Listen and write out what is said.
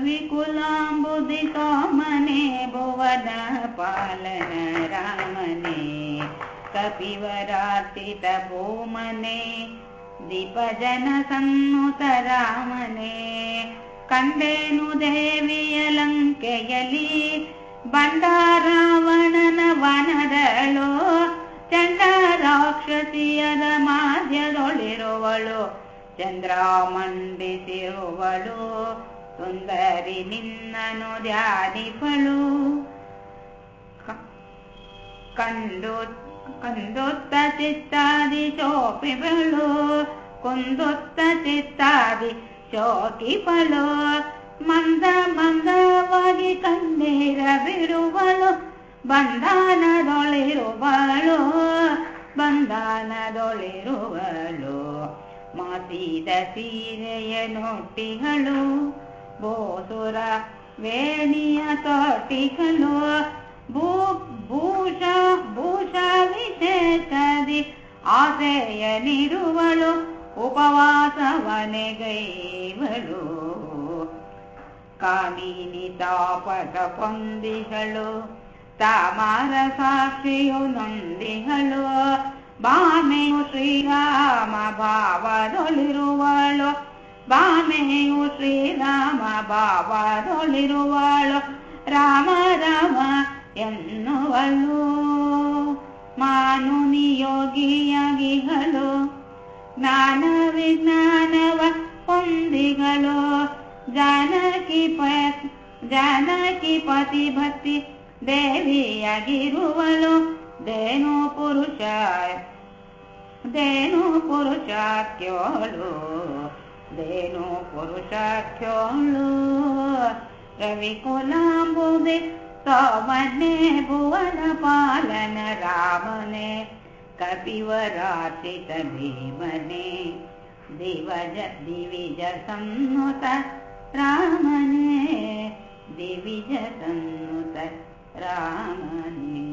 रविकुलाम्बुदितोमने भुवन पालन रामने कपिवरार्चितभूमने दीपजन सन्नुत रामने कण्डेनु देवियलङ्केयली ಬಂದ ರಾವಣನ ವನದಳು ಚಂಡ ರಾಕ್ಷಸಿಯರ ಮಾಧ್ಯದೊಳಿರುವಳು ಚಂದ್ರ ಮಂಡಿಸಿರುವಳು ಸುಂದರಿ ನಿನ್ನನು ಧ್ಯಾನಿಪಳು ಕಂಡು, ಕಂದೊತ್ತ ಚಿತ್ತಾದಿ ಚೋಪಿಗಳು ಕುಂದೊತ್ತ ಚಿತ್ತಾದಿ ಚೋಕಿಪಳು ಮಂದ ಮಂದವಾಗಿ ಕಣ್ಣೀರ ಬಿಡುವಳು ಬಂಧನದೊಳಿರುವಳು ಬಂಧನದೊಳಿರುವಳು. ಮಾತಿದ ಸೀರೆಯ ನೋಟಿಗಳು ಬೋಸುರ ವೇಣಿಯ ತೋಟಿಗಳು ಭೂ ಭೂಷ ಭೂಷ ವಿಶೇಷದಿ ಆಸೆಯ ನಿರುವಳು ಉಪವಾಸವನೆಗೈವಳು ಕಾಮಿನಿ ತಾಪಕ ಪೊಂದಿಗಳು ತಾಮಾರ ಸಾಕ್ಷಿಯು ನೊಂದಿಗಳು ಬಾಮೆಯು ಶ್ರೀರಾಮ ಭಾವದೊಳಿರುವಳು ಬಾಮೆಯು ಶ್ರೀರಾಮ ಭಾವದೊಳಿರುವಳು ರಾಮ ರಾಮ ಎನ್ನುವಳು ಮಾನುನಿ ಯೋಗಿಯಾಗಿಗಳು ಜ್ಞಾನ ವಿಜ್ಞಾನವ ಹೊಂದಿಗಳು ಜಾನಕಿ ಪ ಜಾನಕಿ ಪತಿ ಭಕ್ತಿ ದೇವಿಯಾಗಿರುವಳು ದೇನು ಪುರುಷ ದೇನು ಪುರುಷಾಖ್ಯೋಳು ದೇನು ेनु पुरुषु रवि कुलापालन रामने कतिव राचित देवने देव दिविजसंत रामने दिविजसंत रामने।